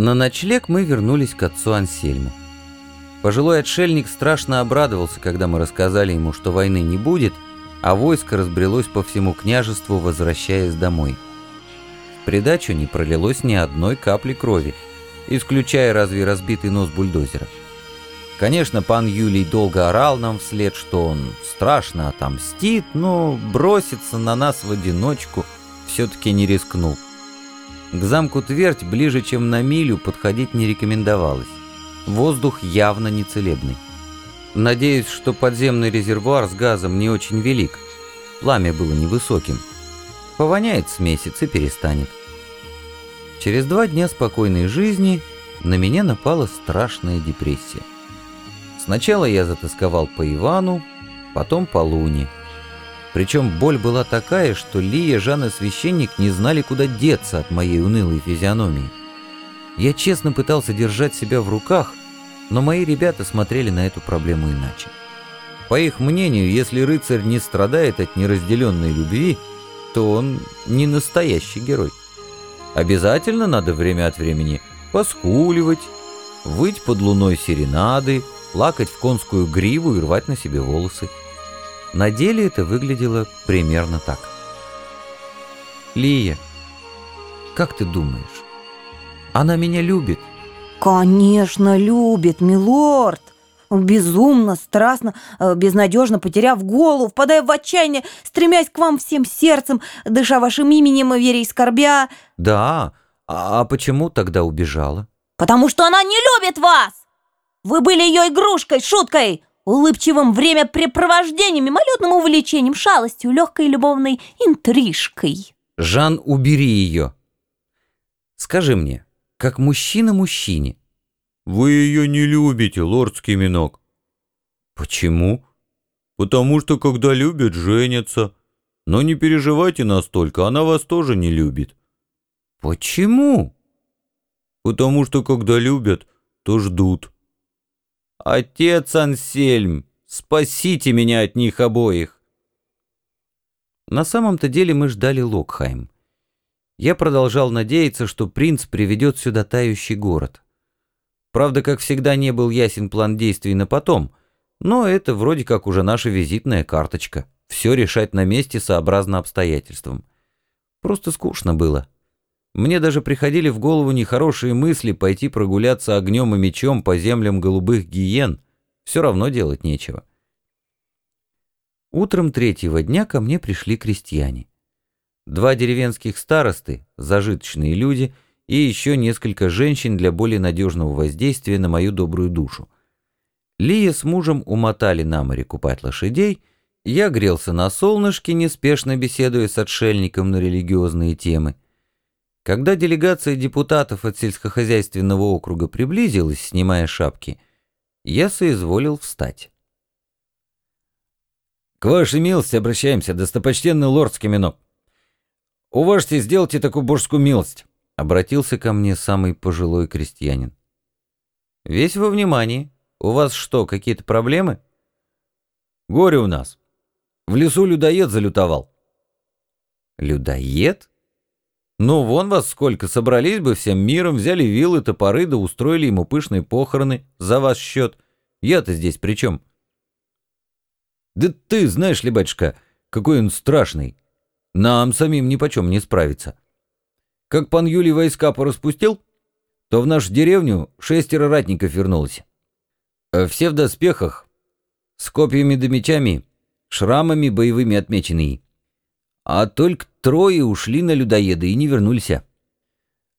На ночлег мы вернулись к отцу Ансельму. Пожилой отшельник страшно обрадовался, когда мы рассказали ему, что войны не будет, а войско разбрелось по всему княжеству, возвращаясь домой. В придачу не пролилось ни одной капли крови, исключая разве разбитый нос бульдозера. Конечно, пан Юлий долго орал нам вслед, что он страшно отомстит, но броситься на нас в одиночку все-таки не рискнул. К замку Твердь ближе, чем на милю, подходить не рекомендовалось. Воздух явно нецелебный. Надеюсь, что подземный резервуар с газом не очень велик. Пламя было невысоким. Повоняет с месяц и перестанет. Через два дня спокойной жизни на меня напала страшная депрессия. Сначала я затасковал по Ивану, потом по Луне. Причем боль была такая, что Лия, Жан и священник не знали, куда деться от моей унылой физиономии. Я честно пытался держать себя в руках, но мои ребята смотрели на эту проблему иначе. По их мнению, если рыцарь не страдает от неразделенной любви, то он не настоящий герой. Обязательно надо время от времени поскуливать, выть под луной серенады, плакать в конскую гриву и рвать на себе волосы. На деле это выглядело примерно так. «Лия, как ты думаешь, она меня любит?» «Конечно, любит, милорд!» Безумно, страстно, э, безнадежно потеряв голову, впадая в отчаяние, стремясь к вам всем сердцем, дыша вашим именем и веря и скорбя. «Да, а, а почему тогда убежала?» «Потому что она не любит вас! Вы были ее игрушкой, шуткой!» Улыбчивым времяпрепровождением, мимолетным увлечением, шалостью, легкой любовной интрижкой. Жан, убери ее. Скажи мне, как мужчина мужчине. Вы ее не любите, лордский минок. Почему? Потому что, когда любят, женятся. Но не переживайте настолько, она вас тоже не любит. Почему? Потому что, когда любят, то ждут. «Отец Ансельм, спасите меня от них обоих!» На самом-то деле мы ждали Локхайм. Я продолжал надеяться, что принц приведет сюда тающий город. Правда, как всегда, не был ясен план действий на потом, но это вроде как уже наша визитная карточка. Все решать на месте сообразно обстоятельствам. Просто скучно было. Мне даже приходили в голову нехорошие мысли пойти прогуляться огнем и мечом по землям голубых гиен. Все равно делать нечего. Утром третьего дня ко мне пришли крестьяне. Два деревенских старосты, зажиточные люди, и еще несколько женщин для более надежного воздействия на мою добрую душу. Лия с мужем умотали на море купать лошадей, я грелся на солнышке, неспешно беседуя с отшельником на религиозные темы. Когда делегация депутатов от сельскохозяйственного округа приблизилась, снимая шапки, я соизволил встать. «К вашей милости обращаемся, достопочтенный лорд Скиминок. Уважьте, сделайте такую божскую милость», — обратился ко мне самый пожилой крестьянин. «Весь во внимании. У вас что, какие-то проблемы?» «Горе у нас. В лесу людоед залютовал». «Людоед?» Ну, вон вас сколько, собрались бы всем миром, взяли вилы, топоры, да устроили ему пышные похороны за ваш счет. Я-то здесь при чем? Да ты знаешь ли, батюшка, какой он страшный. Нам самим ни почем не справиться. Как пан Юлий войска пораспустил, то в нашу деревню шестеро ратников вернулось. Э, все в доспехах, с копьями да мечами, шрамами боевыми отмеченные а только трое ушли на людоеда и не вернулись.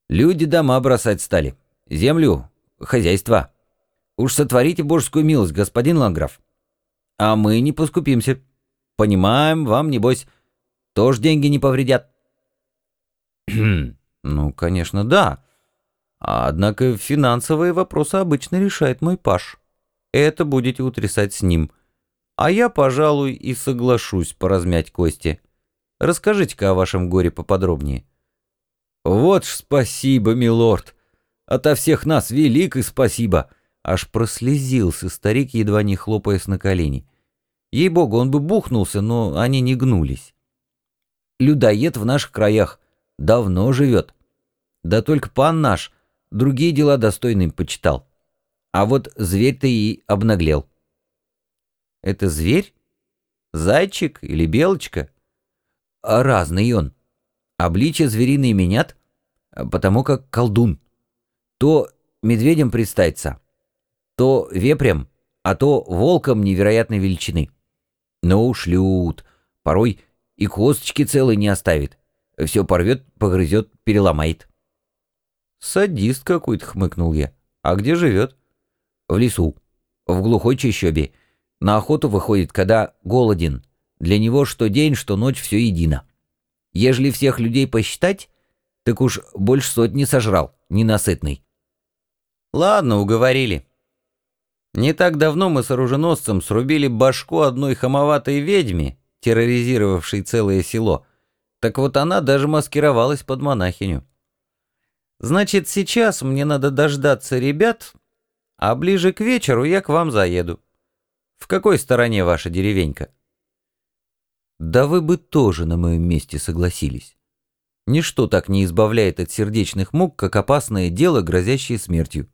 Люди дома бросать стали, землю, хозяйство. Уж сотворите божескую милость, господин Ланграф. А мы не поскупимся. Понимаем, вам, небось, тоже деньги не повредят. ну, конечно, да. Однако финансовые вопросы обычно решает мой паш. Это будете утрясать с ним. А я, пожалуй, и соглашусь поразмять кости. Расскажите-ка о вашем горе поподробнее». «Вот ж спасибо, милорд! Ото всех нас великое спасибо!» Аж прослезился старик, едва не хлопаясь на колени. Ей-богу, он бы бухнулся, но они не гнулись. «Людоед в наших краях давно живет. Да только пан наш другие дела достойным почитал. А вот зверь-то и обнаглел. Это зверь? Зайчик или белочка? Разный он. Обличие звериные менят, потому как колдун. То медведем предстается, то вепрем, а то волком невероятной величины. Но ушлют, порой и косточки целые не оставит. Все порвет, погрызет, переломает. «Садист какой-то», — хмыкнул я. «А где живет?» «В лесу, в глухой чащобе. На охоту выходит, когда голоден. Для него что день, что ночь все едино. Ежели всех людей посчитать, так уж больше сотни сожрал, ненасытный». «Ладно, уговорили. Не так давно мы с оруженосцем срубили башку одной хамоватой ведьме, терроризировавшей целое село. Так вот она даже маскировалась под монахиню. Значит, сейчас мне надо дождаться ребят, а ближе к вечеру я к вам заеду. В какой стороне ваша деревенька? Да вы бы тоже на моем месте согласились. Ничто так не избавляет от сердечных мук, как опасное дело, грозящее смертью.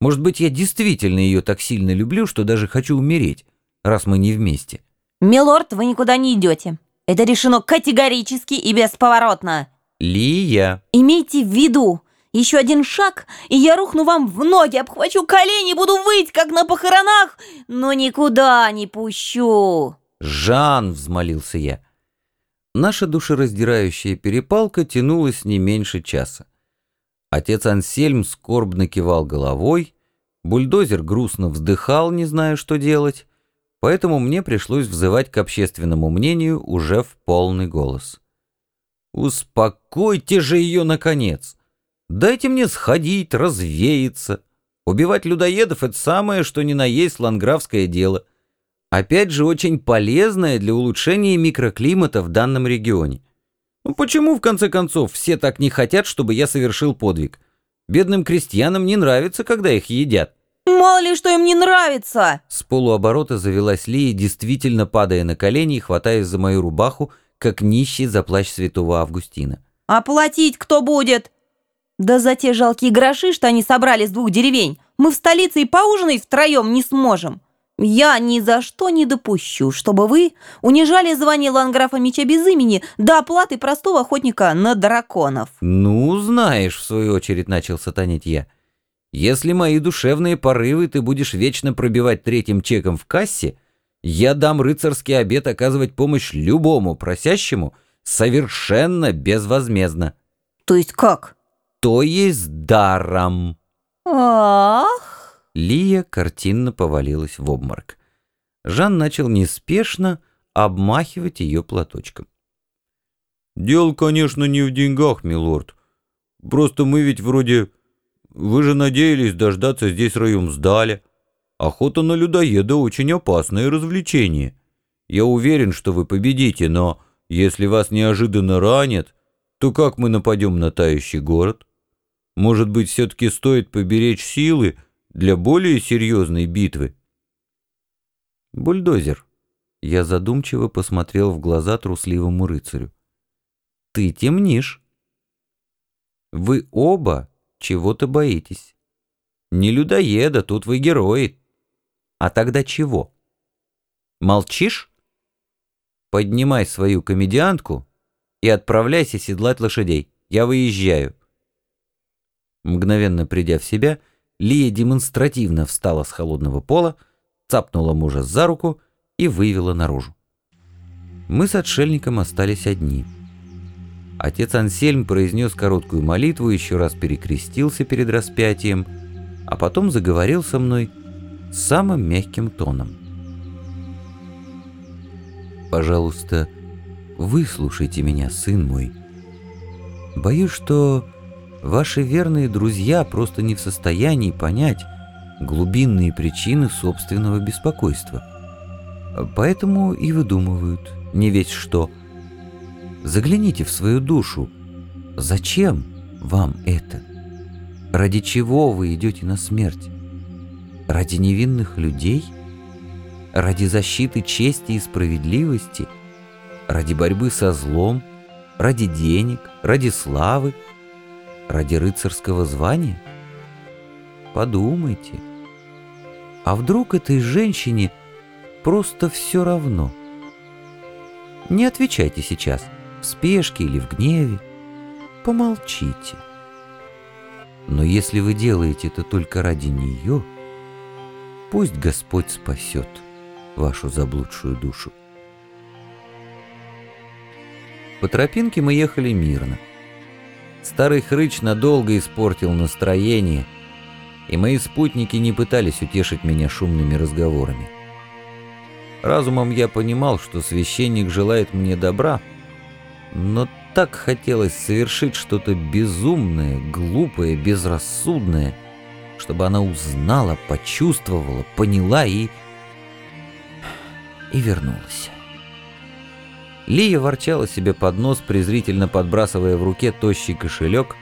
Может быть, я действительно ее так сильно люблю, что даже хочу умереть, раз мы не вместе. Милорд, вы никуда не идете. Это решено категорически и бесповоротно. Лия. Имейте в виду, еще один шаг, и я рухну вам в ноги, обхвачу колени, буду выть, как на похоронах, но никуда не пущу. Жан, взмолился я. Наша душераздирающая перепалка тянулась не меньше часа. Отец Ансельм скорбно кивал головой, бульдозер грустно вздыхал, не зная, что делать, поэтому мне пришлось взывать к общественному мнению уже в полный голос. «Успокойте же ее, наконец! Дайте мне сходить, развеяться. Убивать людоедов — это самое, что ни на есть ланграфское дело. Опять же, очень полезное для улучшения микроклимата в данном регионе. Ну почему, в конце концов, все так не хотят, чтобы я совершил подвиг? Бедным крестьянам не нравится, когда их едят. Мало ли, что им не нравится. С полуоборота завелась Лия, действительно падая на колени и хватаясь за мою рубаху, как нищий за плащ святого Августина. А платить кто будет? Да за те жалкие гроши, что они собрали с двух деревень, мы в столице и поужинать втроем не сможем. Я ни за что не допущу, чтобы вы унижали звание ланграфа меча без имени до оплаты простого охотника на драконов. Ну, знаешь, в свою очередь начал сатанить я. Если мои душевные порывы ты будешь вечно пробивать третьим чеком в кассе, я дам рыцарский обет оказывать помощь любому просящему совершенно безвозмездно. То есть как? То есть даром. Ах! Лия картинно повалилась в обморок. Жан начал неспешно обмахивать ее платочком. «Дело, конечно, не в деньгах, милорд. Просто мы ведь вроде... Вы же надеялись дождаться здесь райумсдаля. Охота на людоеда очень опасное развлечение. Я уверен, что вы победите, но если вас неожиданно ранят, то как мы нападем на тающий город? Может быть, все-таки стоит поберечь силы, для более серьезной битвы. Бульдозер. Я задумчиво посмотрел в глаза трусливому рыцарю. Ты темнишь. Вы оба чего-то боитесь. Не людоеда, тут вы герои. А тогда чего? Молчишь? Поднимай свою комедиантку и отправляйся седлать лошадей. Я выезжаю. Мгновенно придя в себя, Лия демонстративно встала с холодного пола, цапнула мужа за руку и вывела наружу. Мы с отшельником остались одни. Отец Ансельм произнес короткую молитву, еще раз перекрестился перед распятием, а потом заговорил со мной самым мягким тоном. «Пожалуйста, выслушайте меня, сын мой. Боюсь, что Ваши верные друзья просто не в состоянии понять глубинные причины собственного беспокойства. Поэтому и выдумывают не весь что. Загляните в свою душу. Зачем вам это? Ради чего вы идете на смерть? Ради невинных людей? Ради защиты чести и справедливости? Ради борьбы со злом? Ради денег? Ради славы? Ради рыцарского звания? Подумайте. А вдруг этой женщине просто все равно? Не отвечайте сейчас, в спешке или в гневе. Помолчите. Но если вы делаете это только ради нее, пусть Господь спасет вашу заблудшую душу. По тропинке мы ехали мирно. Старый хрыч надолго испортил настроение, и мои спутники не пытались утешить меня шумными разговорами. Разумом я понимал, что священник желает мне добра, но так хотелось совершить что-то безумное, глупое, безрассудное, чтобы она узнала, почувствовала, поняла и... и вернулась. Лия ворчала себе под нос, презрительно подбрасывая в руке тощий кошелек.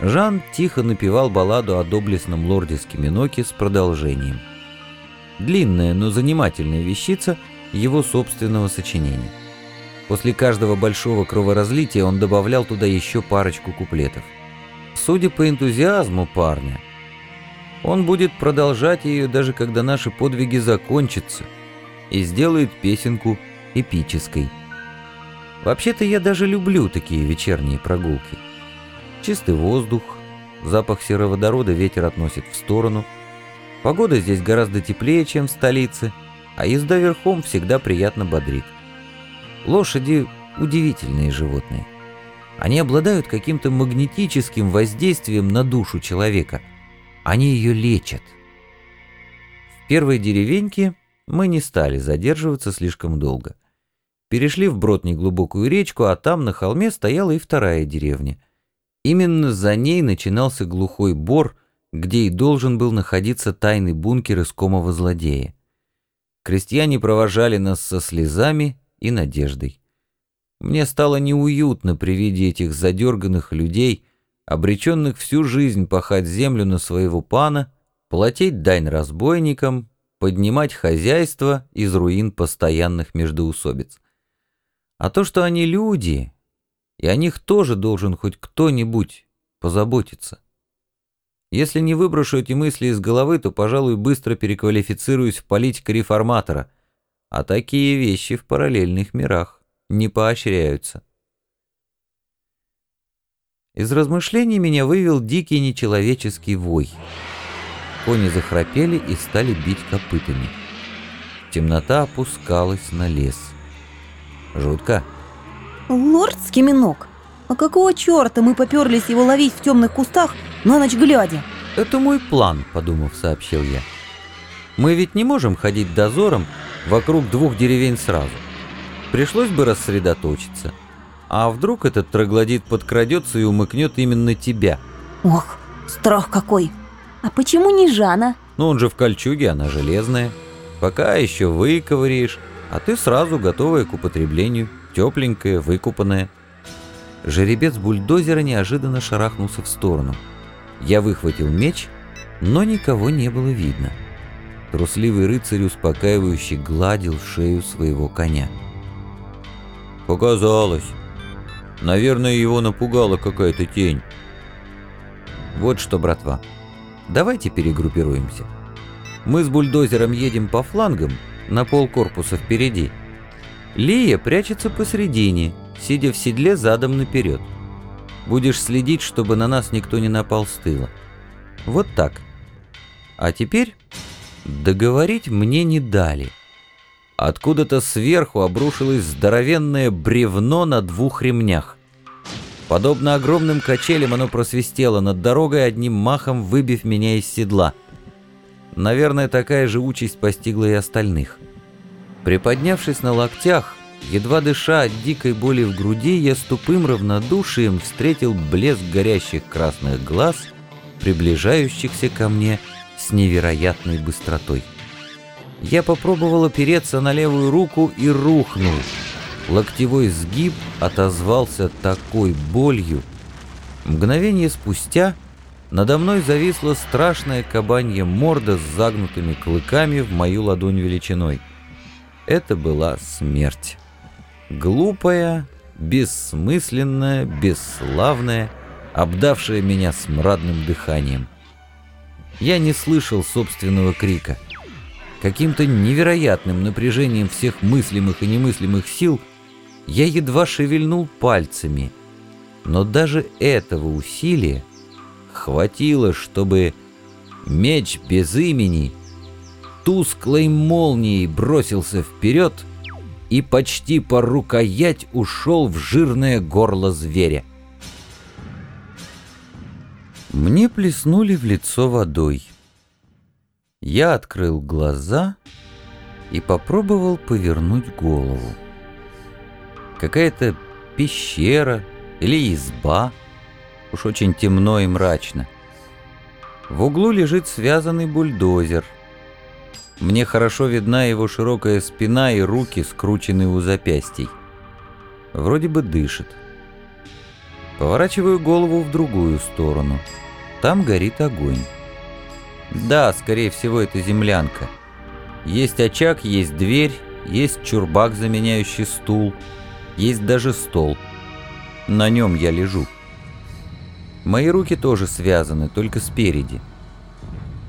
Жан тихо напевал балладу о доблестном лорде Скиминоке с продолжением. Длинная, но занимательная вещица его собственного сочинения. После каждого большого кроворазлития он добавлял туда еще парочку куплетов. Судя по энтузиазму парня, он будет продолжать ее даже когда наши подвиги закончатся и сделает песенку эпической. Вообще-то я даже люблю такие вечерние прогулки. Чистый воздух, запах сероводорода ветер относит в сторону. Погода здесь гораздо теплее, чем в столице, а езда верхом всегда приятно бодрит. Лошади – удивительные животные. Они обладают каким-то магнетическим воздействием на душу человека. Они ее лечат. В первой деревеньке мы не стали задерживаться слишком долго. Перешли вброд неглубокую речку, а там на холме стояла и вторая деревня. Именно за ней начинался глухой бор, где и должен был находиться тайный бункер искомого злодея. Крестьяне провожали нас со слезами и надеждой. Мне стало неуютно при виде этих задерганных людей, обреченных всю жизнь пахать землю на своего пана, платить дань разбойникам, поднимать хозяйство из руин постоянных междоусобиц. А то, что они люди, и о них тоже должен хоть кто-нибудь позаботиться. Если не выброшу эти мысли из головы, то, пожалуй, быстро переквалифицируюсь в политика-реформатора — а такие вещи в параллельных мирах не поощряются. Из размышлений меня вывел дикий нечеловеческий вой. Кони захрапели и стали бить копытами. Темнота опускалась на лес. Жутко. Лорд Скиминок, а какого черта мы поперлись его ловить в темных кустах на ночь глядя? Это мой план, подумав, сообщил я. Мы ведь не можем ходить дозором вокруг двух деревень сразу. Пришлось бы рассредоточиться. А вдруг этот троглодит подкрадется и умыкнет именно тебя? Ох, страх какой! А почему не Жана? Ну он же в кольчуге, она железная. Пока еще выковыришь, а ты сразу готовая к употреблению, тепленькая, выкупанная. Жеребец бульдозера неожиданно шарахнулся в сторону. Я выхватил меч, но никого не было видно. Трусливый рыцарь успокаивающе гладил шею своего коня. «Показалось. Наверное, его напугала какая-то тень». «Вот что, братва, давайте перегруппируемся. Мы с бульдозером едем по флангам, на пол корпуса впереди. Лия прячется посредине, сидя в седле задом наперед. Будешь следить, чтобы на нас никто не напал с тыла. Вот так. А теперь Договорить мне не дали. Откуда-то сверху обрушилось здоровенное бревно на двух ремнях. Подобно огромным качелям оно просвистело над дорогой, одним махом выбив меня из седла. Наверное, такая же участь постигла и остальных. Приподнявшись на локтях, едва дыша от дикой боли в груди, я с тупым равнодушием встретил блеск горящих красных глаз, приближающихся ко мне — с невероятной быстротой. Я попробовал опереться на левую руку и рухнул. Локтевой сгиб отозвался такой болью. Мгновение спустя надо мной зависла страшная кабанья морда с загнутыми клыками в мою ладонь величиной. Это была смерть. Глупая, бессмысленная, бесславная обдавшая меня смрадным дыханием. Я не слышал собственного крика. Каким-то невероятным напряжением всех мыслимых и немыслимых сил я едва шевельнул пальцами, но даже этого усилия хватило, чтобы меч без имени тусклой молнией бросился вперед и почти по рукоять ушел в жирное горло зверя. Мне плеснули в лицо водой. Я открыл глаза и попробовал повернуть голову. Какая-то пещера или изба, уж очень темно и мрачно. В углу лежит связанный бульдозер. Мне хорошо видна его широкая спина и руки, скрученные у запястий. Вроде бы дышит. Поворачиваю голову в другую сторону. Там горит огонь. Да, скорее всего, это землянка. Есть очаг, есть дверь, есть чурбак, заменяющий стул, есть даже стол. На нем я лежу. Мои руки тоже связаны, только спереди.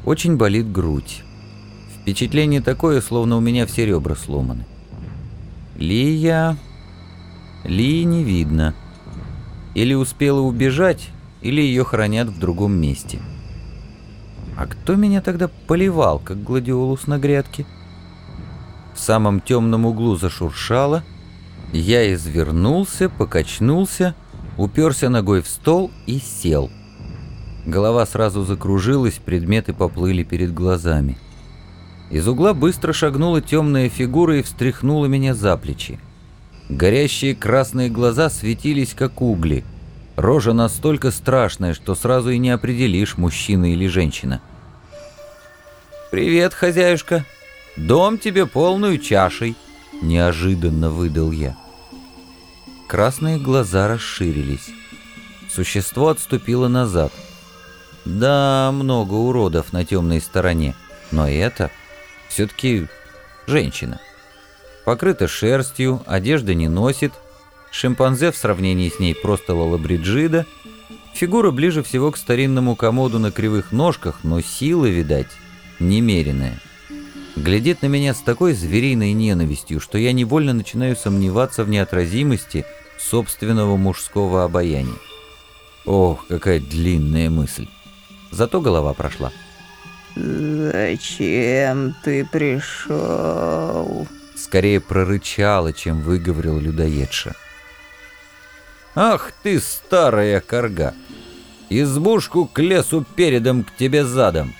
Очень болит грудь. Впечатление такое, словно у меня все ребра сломаны. Лия... Лии не видно. Или успела убежать, или ее хранят в другом месте. А кто меня тогда поливал, как гладиолус на грядке? В самом темном углу зашуршало. Я извернулся, покачнулся уперся ногой в стол и сел. Голова сразу закружилась, предметы поплыли перед глазами. Из угла быстро шагнула темная фигура и встряхнула меня за плечи. Горящие красные глаза светились, как угли. Рожа настолько страшная, что сразу и не определишь, мужчина или женщина. «Привет, хозяюшка! Дом тебе полную чашей!» — неожиданно выдал я. Красные глаза расширились. Существо отступило назад. Да, много уродов на темной стороне, но это все-таки женщина. Покрыта шерстью, одежда не носит, шимпанзе в сравнении с ней просто лалабриджида, фигура ближе всего к старинному комоду на кривых ножках, но сила, видать, немеренная. Глядит на меня с такой звериной ненавистью, что я невольно начинаю сомневаться в неотразимости собственного мужского обаяния. Ох, какая длинная мысль. Зато голова прошла. «Зачем ты пришел?» Скорее прорычала, чем выговорил людоедша. «Ах ты, старая корга! Избушку к лесу передом к тебе задом!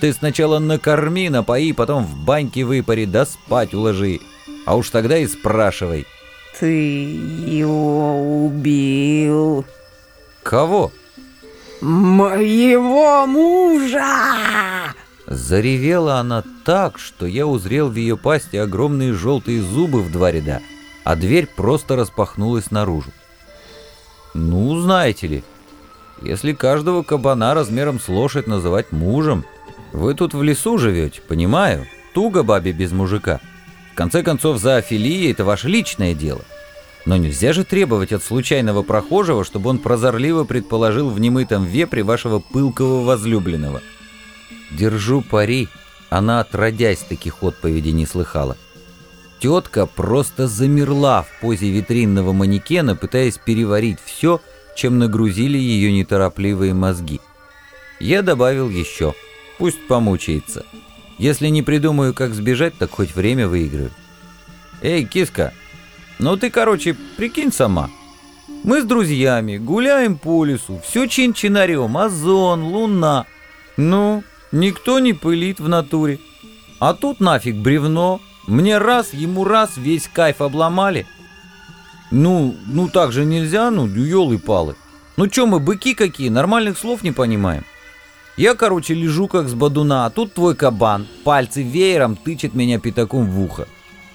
Ты сначала накорми, напои, потом в баньке выпари, да спать уложи, а уж тогда и спрашивай, ты его убил. Кого? Моего мужа! Заревела она так, что я узрел в ее пасти огромные желтые зубы в два ряда, а дверь просто распахнулась наружу. Ну, знаете ли, если каждого кабана размером с лошадь называть мужем, вы тут в лесу живете, понимаю, туго бабе без мужика конце концов, зоофилия – это ваше личное дело. Но нельзя же требовать от случайного прохожего, чтобы он прозорливо предположил в немытом вепре вашего пылкого возлюбленного. Держу пари, она отродясь таких отповедей не слыхала. Тетка просто замерла в позе витринного манекена, пытаясь переварить все, чем нагрузили ее неторопливые мозги. Я добавил еще. Пусть помучается. Если не придумаю, как сбежать, так хоть время выиграю. Эй, киска, ну ты, короче, прикинь сама. Мы с друзьями гуляем по лесу, все чин-чинарем, озон, луна. Ну, никто не пылит в натуре. А тут нафиг бревно. Мне раз, ему раз, весь кайф обломали. Ну, ну так же нельзя, ну, елы-палы. Ну чё мы, быки какие, нормальных слов не понимаем. Я, короче, лежу как с бадуна, а тут твой кабан, пальцы веером тычет меня пятаком в ухо.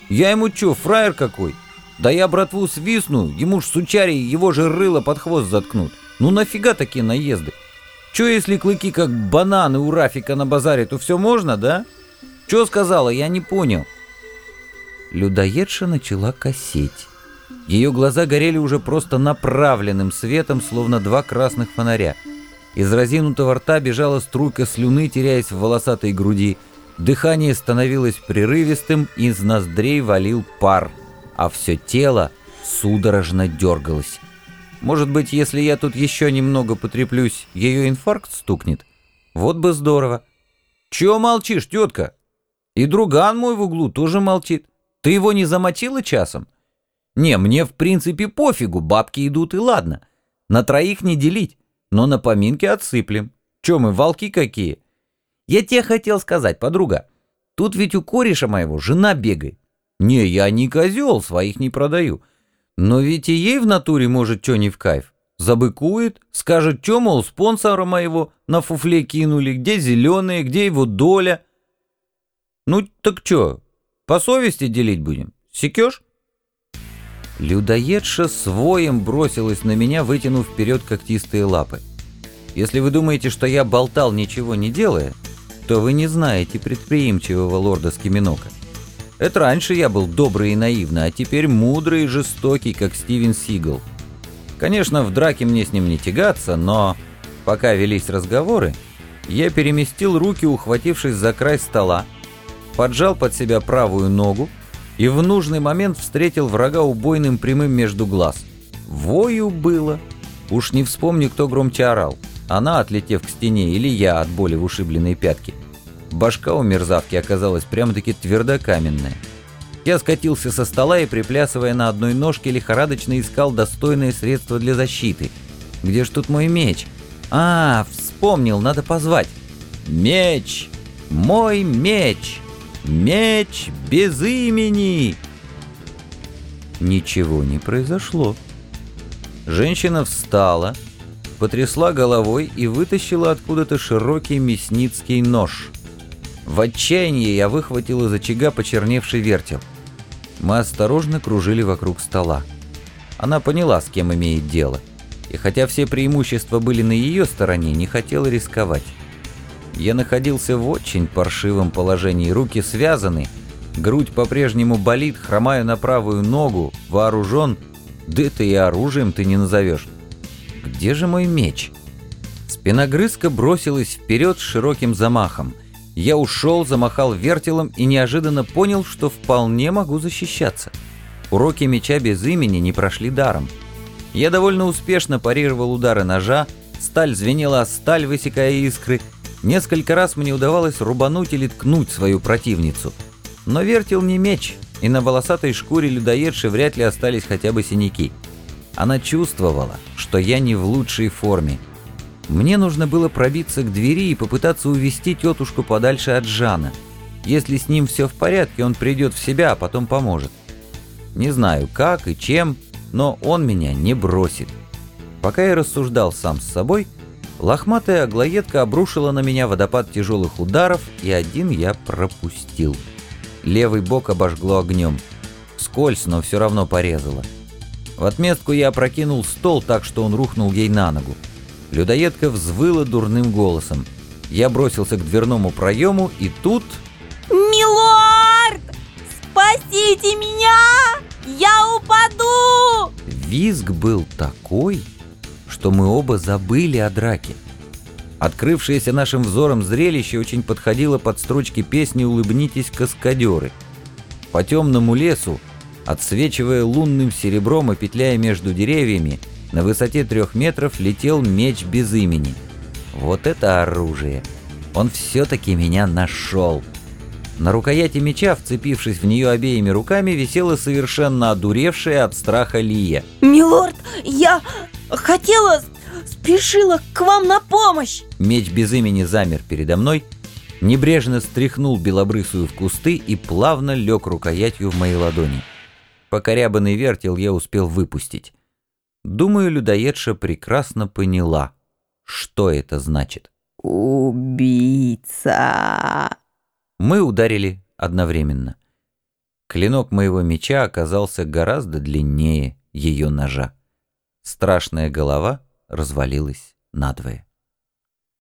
Я ему чё, фраер какой? Да я братву свистну, ему ж сучари его же рыло под хвост заткнут. Ну нафига такие наезды? Чё, если клыки как бананы у Рафика на базаре, то все можно, да? Чё сказала, я не понял. Людоедша начала косеть. Ее глаза горели уже просто направленным светом, словно два красных фонаря. Из разинутого рта бежала струйка слюны, теряясь в волосатой груди. Дыхание становилось прерывистым, из ноздрей валил пар, а все тело судорожно дергалось. Может быть, если я тут еще немного потреплюсь, ее инфаркт стукнет? Вот бы здорово. Чего молчишь, тетка? И друган мой в углу тоже молчит. Ты его не замочила часом? Не, мне в принципе пофигу, бабки идут и ладно. На троих не делить, но на поминки отсыплем. Че мы, волки какие? Я тебе хотел сказать, подруга, тут ведь у кореша моего жена бегает. Не, я не козел, своих не продаю. Но ведь и ей в натуре может что не в кайф. Забыкует, скажет, что, мол, спонсора моего на фуфле кинули, где зеленые, где его доля. Ну, так что, по совести делить будем? Секешь? Людоедша своим бросилась на меня, вытянув вперед когтистые лапы. Если вы думаете, что я болтал, ничего не делая, то вы не знаете предприимчивого лорда Скиминока. Это раньше я был добрый и наивный, а теперь мудрый и жестокий, как Стивен Сигал. Конечно, в драке мне с ним не тягаться, но пока велись разговоры, я переместил руки, ухватившись за край стола, поджал под себя правую ногу, и в нужный момент встретил врага убойным прямым между глаз. Вою было. Уж не вспомню, кто громче орал. Она, отлетев к стене, или я от боли в ушибленной пятке. Башка у мерзавки оказалась прямо-таки твердокаменная. Я скатился со стола и, приплясывая на одной ножке, лихорадочно искал достойное средство для защиты. Где ж тут мой меч? А, вспомнил, надо позвать. Меч! Мой меч! Меч без имени!» Ничего не произошло. Женщина встала, потрясла головой и вытащила откуда-то широкий мясницкий нож. В отчаянии я выхватил из очага почерневший вертел. Мы осторожно кружили вокруг стола. Она поняла, с кем имеет дело, и хотя все преимущества были на ее стороне, не хотела рисковать. Я находился в очень паршивом положении, руки связаны, грудь по-прежнему болит, хромаю на правую ногу, вооружен, да это и оружием ты не назовешь. Где же мой меч? Спиногрызка бросилась вперед с широким замахом. Я ушел, замахал вертелом и неожиданно понял, что вполне могу защищаться. Уроки меча без имени не прошли даром. Я довольно успешно парировал удары ножа, сталь звенела сталь, высекая искры, Несколько раз мне удавалось рубануть или ткнуть свою противницу. Но вертел не меч, и на волосатой шкуре людоедши вряд ли остались хотя бы синяки. Она чувствовала, что я не в лучшей форме. Мне нужно было пробиться к двери и попытаться увести тетушку подальше от Жана. Если с ним все в порядке, он придет в себя, а потом поможет. Не знаю как и чем, но он меня не бросит. Пока я рассуждал сам с собой, Лохматая аглоедка обрушила на меня водопад тяжелых ударов, и один я пропустил. Левый бок обожгло огнем. Скользь, но все равно порезало. В отместку я опрокинул стол так, что он рухнул ей на ногу. Людоедка взвыла дурным голосом. Я бросился к дверному проему, и тут... «Милорд! Спасите меня! Я упаду!» Визг был такой, что мы оба забыли о драке. Открывшееся нашим взором зрелище очень подходило под строчки песни «Улыбнитесь, каскадеры». По темному лесу, отсвечивая лунным серебром и петляя между деревьями, на высоте трех метров летел меч без имени. Вот это оружие! Он все-таки меня нашел. На рукояти меча, вцепившись в нее обеими руками, висела совершенно одуревшая от страха Лия. «Милорд, я хотела, спешила к вам на помощь!» Меч без имени замер передо мной, небрежно стряхнул белобрысую в кусты и плавно лег рукоятью в моей ладони. Покорябанный вертел я успел выпустить. Думаю, людоедша прекрасно поняла, что это значит. «Убийца!» Мы ударили одновременно. Клинок моего меча оказался гораздо длиннее ее ножа. Страшная голова развалилась надвое.